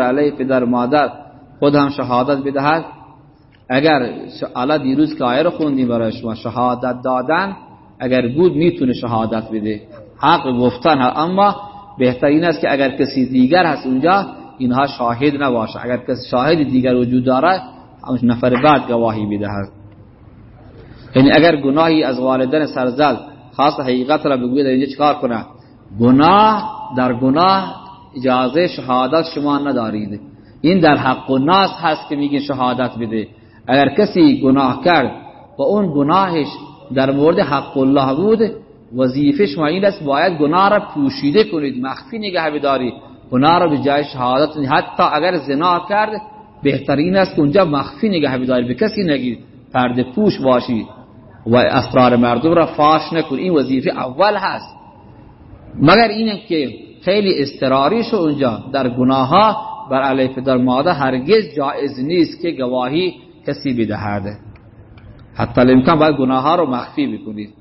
علیه پدر مادر خود هم شهادت بدهد. اگر حالا دیروز که آیه رو خوندیم برای شما شهادت دادن اگر بود می‌تونه شهادت بده. حق گفتن اما بهترین است که اگر کسی دیگر هست اونجا اینها شاهد نباشه. اگر کسی شاهد دیگر وجود داره همش نفر بعد گواهی بدهد یعنی اگر گناهی از والدن سرزد خاص حقیقت را بگوید اینجا چکار کنه؟ گناه در گناه اجازه شهادت شما ندارید. این در حق و ناس هست که میگه شهادت بده. اگر کسی گناه کرد و اون گناهش در مورد حق الله بود وظیفه شما این است باید گناه را پوشیده کنید مخفی نگه بداری گناه را به جای شهادت حتی اگر زنا کرد بهترین است اونجا مخفی نگه بداری به کسی نگید. پرده پوش باشید و اسرار مردم را فاش نکن. این وظیفه اول هست. مگر این که خیلی استراری شو اونجا در گناه ها بر علیه پدر مادر هرگز جایز نیست که گواهی کسی بدهد. حتی الامکان باید گناه ها رو مخفی بکنید.